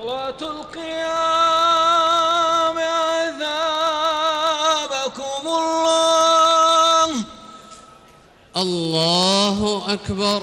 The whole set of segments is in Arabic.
صلاة القيام أثابكم الله. الله أكبر.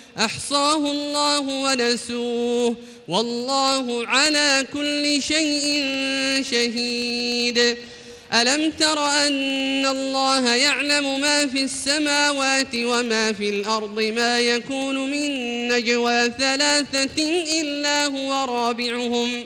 أحصاه الله ونسوه والله على كل شيء شهيد. ألم تر أن الله يعلم ما في السماوات وما في الأرض ما يكون من نجوى ثلاثة إلا هو رابعهم؟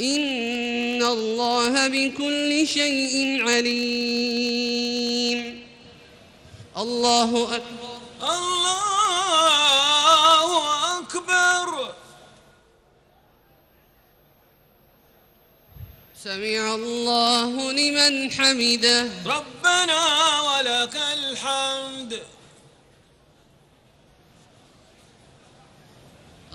إن الله بكل شيء عليم. الله أكبر. الله أكبر. سمع الله لمن حمده. ربنا ولك الحمد.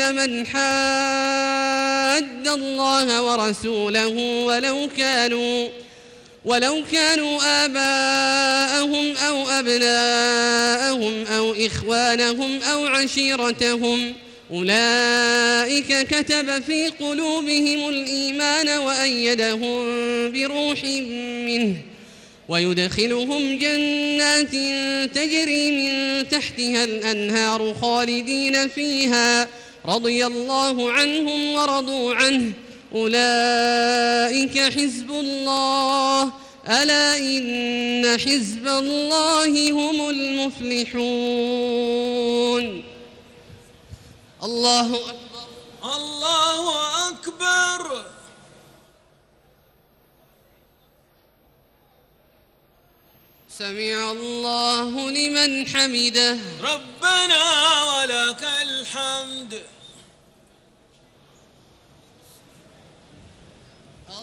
يوادون من حاد الله ورسوله ولو كانوا ولو كانوا آباءهم أو أبناءهم أو إخوانهم أو عشيرتهم أولئك كتب في قلوبهم الإيمان وأيدهم بروح منه ويدخلهم جنات تجري من تحتها الأنهار خالدين فيها. رضي الله عنهم ورضوا عنه. أولئك حزب الله. ألا إن حزب الله هم المفلحون. الله أكبر. الله أكبر. سمع الله لمن حمده. ربنا ولك الحمد.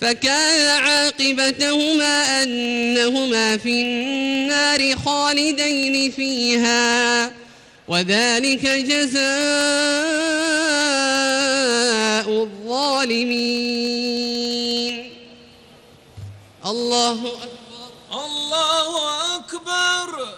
فكان عاقبتهما أنهما في النار خالدين فيها وذلك جزاء الظالمين. الله أكبر. الله أكبر.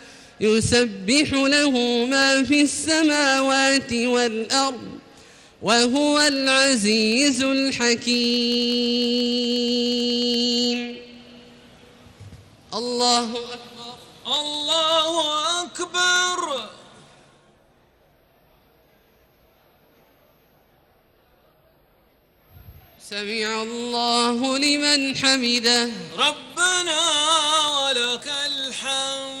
يسبح له ما في السماوات والأرض وهو العزيز الحكيم. الله أكبر. الله أكبر. سمع الله لمن حمده. ربنا ولك الحمد.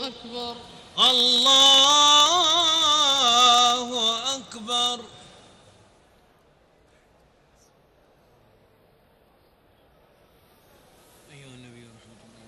الله أكبر أيها النبي رحمة الله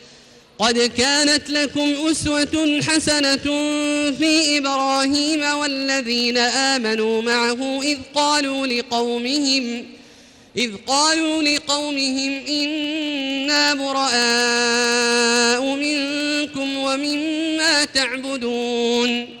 قد كانت لكم أسوة حسنة في إبراهيم والذين آمنوا معه إذ قالوا لقومهم إذ قالوا لقومهم إنا براء منكم ومما تعبدون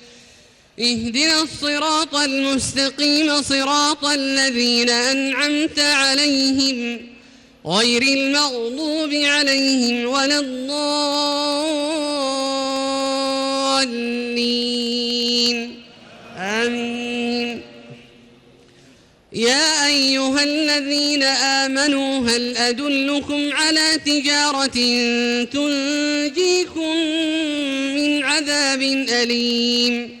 اهدنا الصراط المستقيم صراط الذين أنعمت عليهم غير المغضوب عليهم ولا الضالين. آمين. يا أيها الذين آمنوا هل أدلكم على تجارة تنجيكم من عذاب أليم؟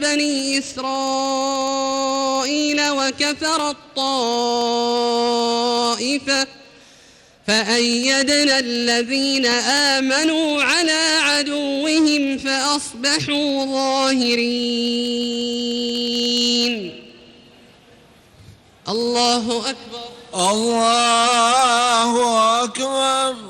بني إسرائيل وكفرت طائفة فأيدنا الذين آمنوا على عدوهم فأصبحوا ظاهرين. الله أكبر. الله أكبر.